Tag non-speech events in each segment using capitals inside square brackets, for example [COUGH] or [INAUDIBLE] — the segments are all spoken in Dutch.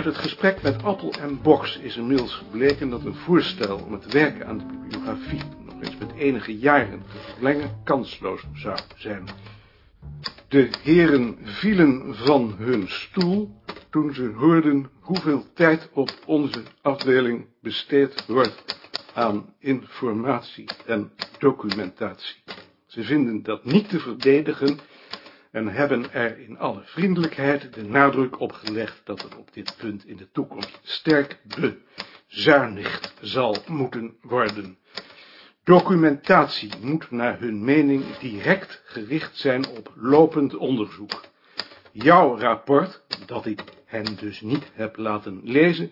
Uit het gesprek met Appel en Box is inmiddels gebleken dat een voorstel om het werken aan de bibliografie nog eens met enige jaren te verlengen kansloos zou zijn. De heren vielen van hun stoel toen ze hoorden hoeveel tijd op onze afdeling besteed wordt aan informatie en documentatie. Ze vinden dat niet te verdedigen en hebben er in alle vriendelijkheid de nadruk op gelegd dat er op dit punt in de toekomst sterk bezuinigd zal moeten worden. Documentatie moet naar hun mening direct gericht zijn op lopend onderzoek. Jouw rapport, dat ik hen dus niet heb laten lezen,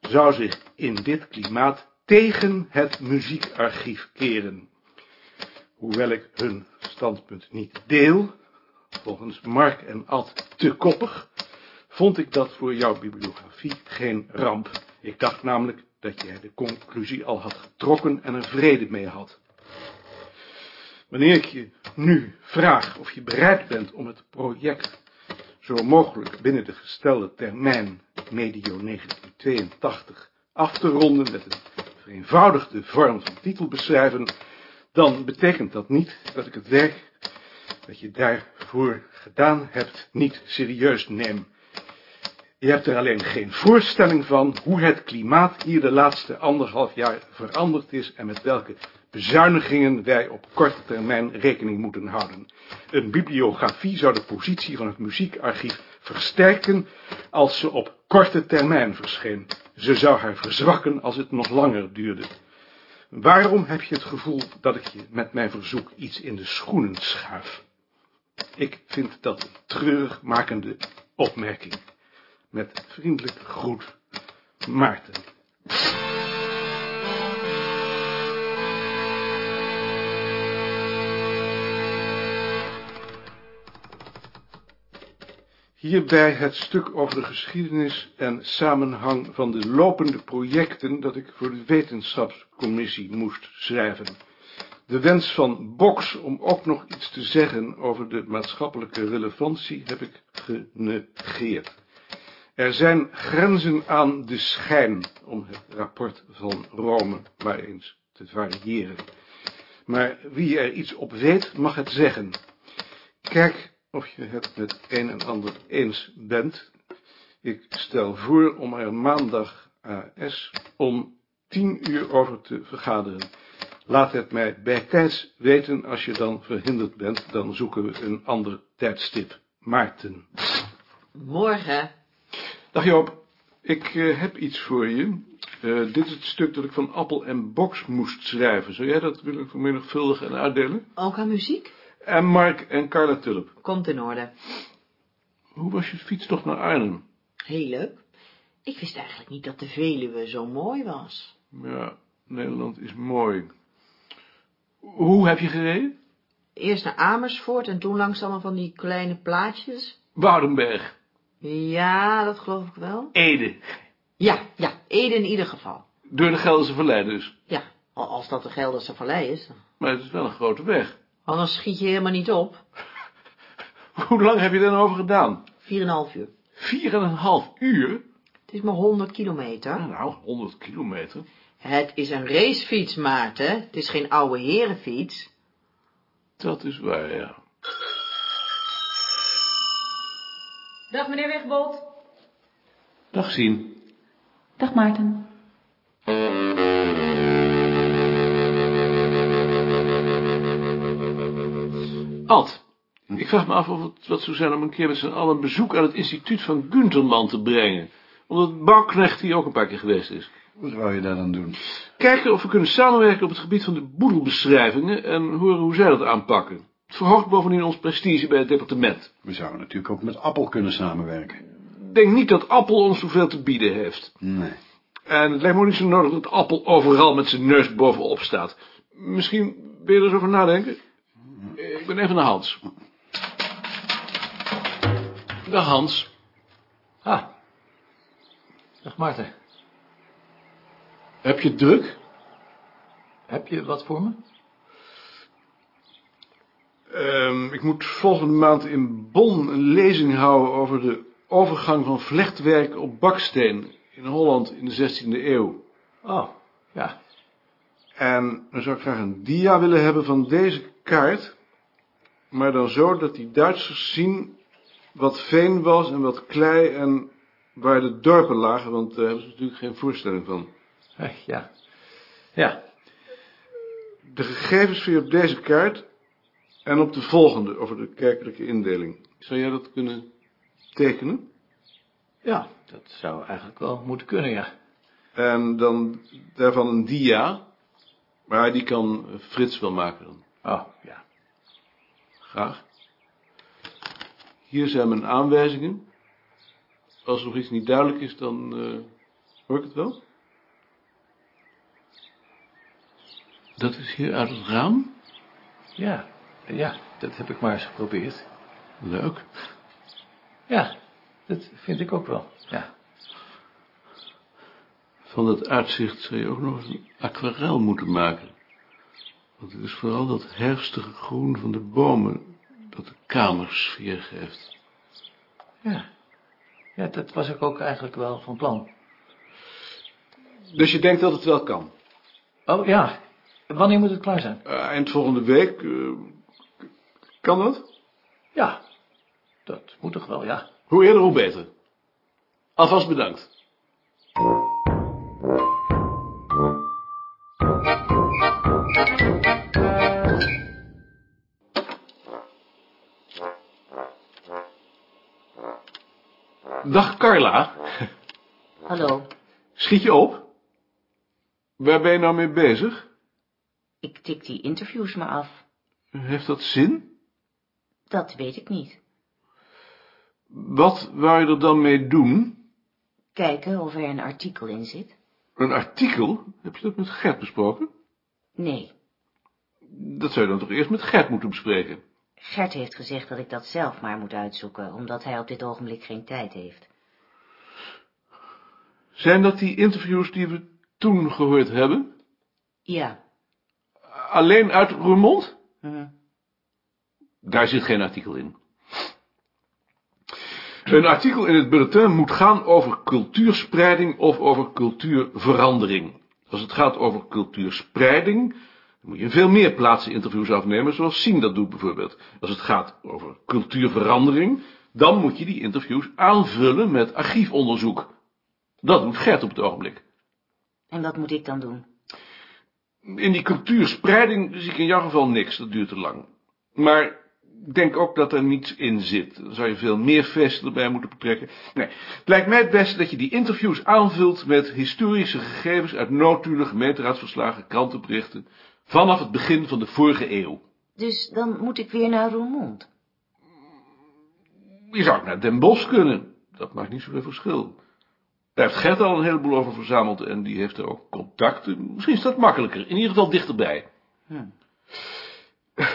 zou zich in dit klimaat tegen het muziekarchief keren. Hoewel ik hun standpunt niet deel, volgens Mark en Ad te koppig, vond ik dat voor jouw bibliografie geen ramp. Ik dacht namelijk dat jij de conclusie al had getrokken en er vrede mee had. Wanneer ik je nu vraag of je bereid bent om het project zo mogelijk binnen de gestelde termijn medio 1982 af te ronden met een vereenvoudigde vorm van titelbeschrijven, dan betekent dat niet dat ik het werk dat je daarvoor gedaan hebt niet serieus neem. Je hebt er alleen geen voorstelling van hoe het klimaat hier de laatste anderhalf jaar veranderd is en met welke bezuinigingen wij op korte termijn rekening moeten houden. Een bibliografie zou de positie van het muziekarchief versterken als ze op korte termijn verscheen. Ze zou haar verzwakken als het nog langer duurde. Waarom heb je het gevoel dat ik je met mijn verzoek iets in de schoenen schuif? Ik vind dat een treurigmakende opmerking. Met vriendelijke groet, Maarten. Hierbij het stuk over de geschiedenis en samenhang van de lopende projecten dat ik voor de wetenschapscommissie moest schrijven. De wens van Box om ook nog iets te zeggen over de maatschappelijke relevantie heb ik genegeerd. Er zijn grenzen aan de schijn om het rapport van Rome maar eens te variëren. Maar wie er iets op weet, mag het zeggen. Kijk of je het met een en ander eens bent. Ik stel voor om er maandag AS om tien uur over te vergaderen. Laat het mij bijtijds weten als je dan verhinderd bent, dan zoeken we een ander tijdstip. Maarten. Morgen. Dag Joop, ik uh, heb iets voor je. Uh, dit is het stuk dat ik van Appel en Box moest schrijven. Zou jij dat willen vermenigvuldigen en uitdelen? Ook aan muziek? En Mark en Carla Tulp. Komt in orde. Hoe was je fietstocht naar Arnhem? Heel leuk. Ik wist eigenlijk niet dat de Veluwe zo mooi was. Ja, Nederland is mooi. Hoe heb je gereden? Eerst naar Amersfoort en toen langs allemaal van die kleine plaatjes. Woudenberg. Ja, dat geloof ik wel. Ede. Ja, ja, Ede in ieder geval. Door de Gelderse Vallei dus. Ja, als dat de Gelderse Vallei is. Maar het is wel een grote weg. Anders schiet je helemaal niet op. [LAUGHS] Hoe lang heb je er nou over gedaan? Vier en een half uur. Vier en een half uur? Het is maar 100 kilometer. Nou, 100 kilometer. Het is een racefiets, Maarten. Het is geen oude herenfiets. Dat is waar, ja. Dag, meneer Wegbold. Dag, Sien. Dag, Maarten. Ad, ik vraag me af of het wat zou zijn om een keer met z'n allen een bezoek aan het instituut van Gunterman te brengen. Omdat Bouwknecht hier ook een paar keer geweest is. Wat wou je daar dan doen? Kijken of we kunnen samenwerken op het gebied van de boedelbeschrijvingen en horen hoe zij dat aanpakken. Het verhoogt bovendien ons prestige bij het departement. We zouden natuurlijk ook met Appel kunnen samenwerken. Ik denk niet dat Appel ons zoveel te bieden heeft. Nee. En het lijkt me ook niet zo nodig dat Appel overal met zijn neus bovenop staat. Misschien wil je er eens over nadenken? Ik ben even naar Hans. Dag Hans. Ah. Dag Maarten. Heb je druk? Heb je wat voor me? Ehm, ik moet volgende maand in Bonn een lezing houden over de overgang van vlechtwerk op baksteen in Holland in de 16e eeuw. Oh, ja. En dan zou ik graag een dia willen hebben van deze kaart, maar dan zo dat die Duitsers zien wat veen was en wat klei en waar de dorpen lagen, want daar hebben ze natuurlijk geen voorstelling van. Ja. Ja. De gegevens vind je op deze kaart en op de volgende over de kerkelijke indeling. Zou jij dat kunnen tekenen? Ja, dat zou eigenlijk wel moeten kunnen, ja. En dan daarvan een dia, maar die kan Frits wel maken dan. Oh, ja. Graag. Hier zijn mijn aanwijzingen. Als er nog iets niet duidelijk is, dan eh, hoor ik het wel. Dat is hier uit het raam. Ja, ja, dat heb ik maar eens geprobeerd. Leuk. Ja, dat vind ik ook wel, ja. Van dat uitzicht zou je ook nog eens een aquarel moeten maken. Want het is vooral dat herfstige groen van de bomen dat de kamersfeer geeft. Ja. Ja, dat was ik ook eigenlijk wel van plan. Dus je denkt dat het wel kan? Oh, ja. Wanneer moet het klaar zijn? Eh, eind volgende week. eh, kan dat? Ja, dat moet toch wel, ja. Hoe eerder, hoe beter. Alvast bedankt. Dag Carla. Hallo, Schiet je op? Waar ben je nou mee bezig? Ik tik die interviews maar af. Heeft dat zin? Dat weet ik niet. Wat wou je er dan mee doen? Kijken of er een artikel in zit. Een artikel? Heb je dat met Gert besproken? Nee, Dat zou je dan toch eerst met Gert moeten bespreken? Gert heeft gezegd dat ik dat zelf maar moet uitzoeken, omdat hij op dit ogenblik geen tijd heeft. Zijn dat die interviews die we toen gehoord hebben? Ja, Alleen uit Roermond? Daar zit geen artikel in. Een artikel in het bulletin moet gaan over cultuurspreiding of over cultuurverandering. Als het gaat over cultuurspreiding, dan moet je veel meer plaatsen interviews afnemen, zoals Sien dat doet bijvoorbeeld. Als het gaat over cultuurverandering, dan moet je die interviews aanvullen met archiefonderzoek. Dat doet Gert op het ogenblik. en wat moet ik dan doen? In die cultuurspreiding zie ik in jouw geval niks, dat duurt te lang. Maar ik denk ook dat er niets in zit. Dan zou je veel meer feesten erbij moeten betrekken. Nee, het lijkt mij het beste dat je die interviews aanvult met historische gegevens uit noodtulen, gemeenteraadsverslagen, krantenberichten, vanaf het begin van de vorige eeuw. Dus dan moet ik weer naar Roermond. Je zou ook naar Den Bosch kunnen. Dat maakt niet zoveel verschil. Daar heeft Gert al een heleboel over verzameld en die heeft er ook contacten. Misschien is dat makkelijker, in ieder geval dichterbij. Hm. [LAUGHS]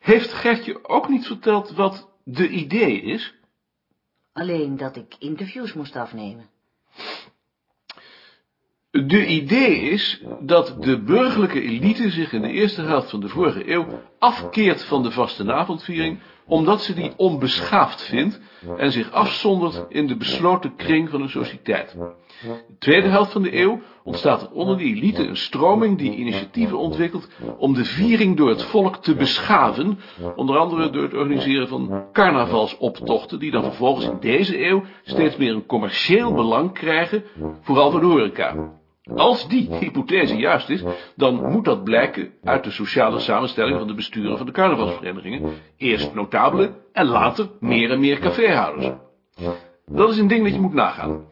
Heeft Gert je ook niet verteld wat de idee is? Alleen dat ik interviews moest afnemen. De idee is dat de burgerlijke elite zich in de eerste helft van de vorige eeuw afkeert van de vastenavondviering, omdat ze die onbeschaafd vindt en zich afzondert in de besloten kring van een sociëteit. De tweede helft van de eeuw ontstaat er onder die elite een stroming die initiatieven ontwikkelt om de viering door het volk te beschaven, onder andere door het organiseren van carnavalsoptochten, die dan vervolgens in deze eeuw steeds meer een commercieel belang krijgen, vooral voor de horeca. Als die hypothese juist is, dan moet dat blijken uit de sociale samenstelling van de besturen van de carnavalsverenigingen, eerst notabelen en later meer en meer caféhouders. Dat is een ding dat je moet nagaan.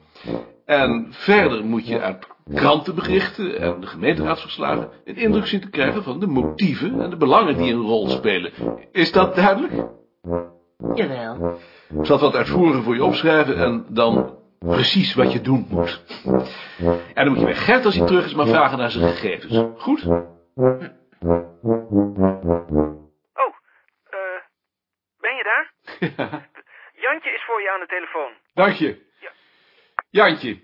En verder moet je uit krantenberichten en de gemeenteraadsverslagen een indruk zien te krijgen van de motieven en de belangen die een rol spelen. Is dat duidelijk? Jawel. Ik zal het wat uitvoeriger voor je opschrijven en dan precies wat je doen moet. En dan moet je bij Gert als hij terug is maar vragen naar zijn gegevens. Goed? Oh, eh, ben je daar? [LAUGHS] Jantje is voor je aan de telefoon. Dank je. Ja. Jantje,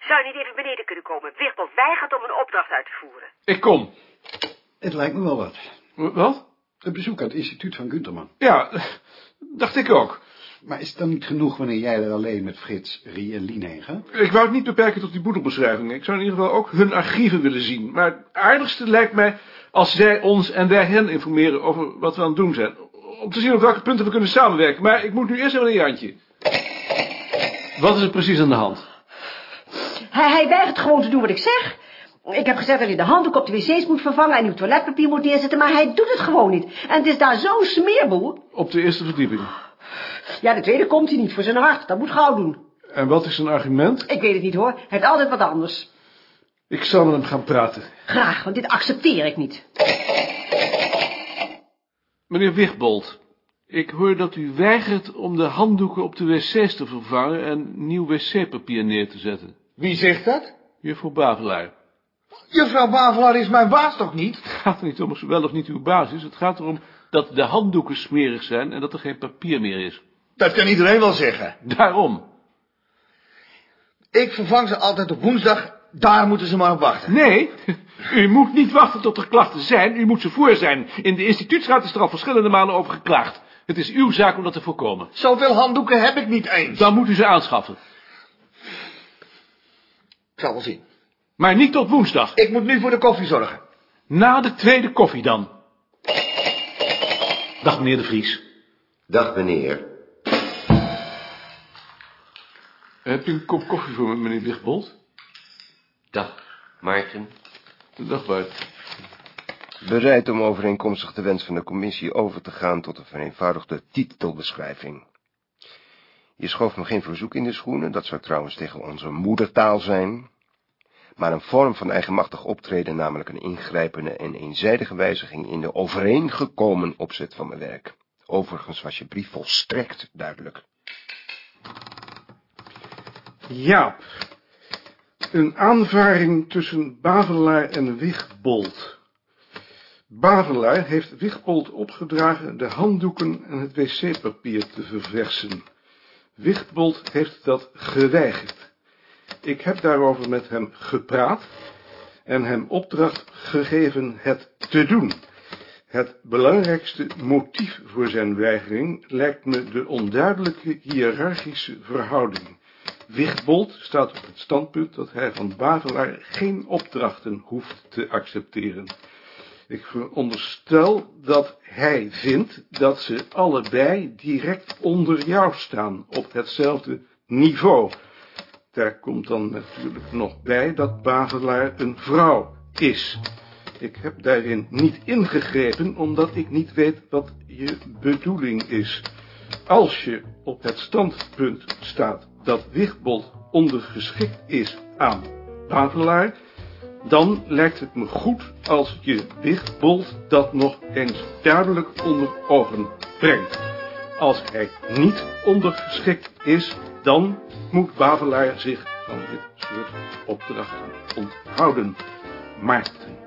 Zou je niet even beneden kunnen komen? Wichtbold weigert om een opdracht uit te voeren. ik kom. Het lijkt me wel wat. Wat? Een bezoek aan het instituut van Gunterman. Ja, dacht ik ook. Maar is het dan niet genoeg wanneer jij er alleen met Frits, Rie en Lien heen gaat? Ik wou het niet beperken tot die boedelbeschrijvingen. Ik zou in ieder geval ook hun archieven willen zien. Maar het aardigste lijkt mij als zij ons en wij hen informeren over wat we aan het doen zijn. Om te zien op welke punten we kunnen samenwerken. Maar ik moet nu eerst even naar Jantje. Wat is er precies aan de hand? Hij, hij weigert gewoon te doen wat ik zeg. Ik heb gezegd dat hij de handdoek op de wc's moet vervangen en nieuw toiletpapier moet neerzetten, maar hij doet het gewoon niet. En het is daar zo'n smeerboel. Op de eerste verdieping. Ja, de tweede komt hij niet voor zijn hart. Dat moet gauw doen. En wat is zijn argument? Ik weet het niet hoor. Hij heeft altijd wat anders. Ik zal met hem gaan praten. Graag, want dit accepteer ik niet. Meneer Wigbold, ik hoor dat u weigert om de handdoeken op de wc's te vervangen en nieuw wc-papier neer te zetten. Wie zegt dat? Juffrouw Bavelaar. Juffrouw Bavelaar is mijn baas toch niet? Het gaat er niet om of ze wel of niet uw baas is. Het gaat erom dat de handdoeken smerig zijn en dat er geen papier meer is. Dat kan iedereen wel zeggen. Daarom. Ik vervang ze altijd op woensdag. Daar moeten ze maar op wachten. Nee, [LAUGHS] u moet niet wachten tot er klachten zijn. U moet ze voor zijn. In de instituutsraad is er al verschillende malen over geklaagd. Het is uw zaak om dat te voorkomen. Zoveel handdoeken heb ik niet eens. Dan moet u ze aanschaffen. Ik zal wel zien. Maar niet tot woensdag. Ik moet nu voor de koffie zorgen. Na de tweede koffie dan. Dag meneer de Vries. Dag meneer. Heb je een kop koffie voor me, meneer Wigbold? Dag, Maarten. Dag Bart. Bereid om overeenkomstig de wens van de commissie over te gaan tot een vereenvoudigde titelbeschrijving. Je schoof me geen verzoek in de schoenen, dat zou trouwens tegen onze moedertaal zijn, maar een vorm van eigenmachtig optreden, namelijk een ingrijpende en eenzijdige wijziging in de overeengekomen opzet van mijn werk. Overigens was je brief volstrekt duidelijk. Jaap. Een aanvaring tussen Bavelaar en Wigbold. Bavelaar heeft Wigbold opgedragen de handdoeken en het wc-papier te verversen. Wigbold heeft dat geweigerd. Ik heb daarover met hem gepraat en hem opdracht gegeven het te doen. Het belangrijkste motief voor zijn weigering lijkt me de onduidelijke hiërarchische verhouding. Wigbold staat op het standpunt dat hij van Bavelaar geen opdrachten hoeft te accepteren. Ik veronderstel dat hij vindt dat ze allebei direct onder jou staan, op hetzelfde niveau. Daar komt dan natuurlijk nog bij dat Bavelaar een vrouw is. Ik heb daarin niet ingegrepen, omdat ik niet weet wat je bedoeling is. Als je op het standpunt staat dat Wigbold ondergeschikt is aan Bavelaar, dan lijkt het me goed als je Wigbold dat nog eens duidelijk onder ogen brengt. Als hij niet ondergeschikt is, dan moet Bavelaar zich van dit soort opdrachten onthouden. Maarten.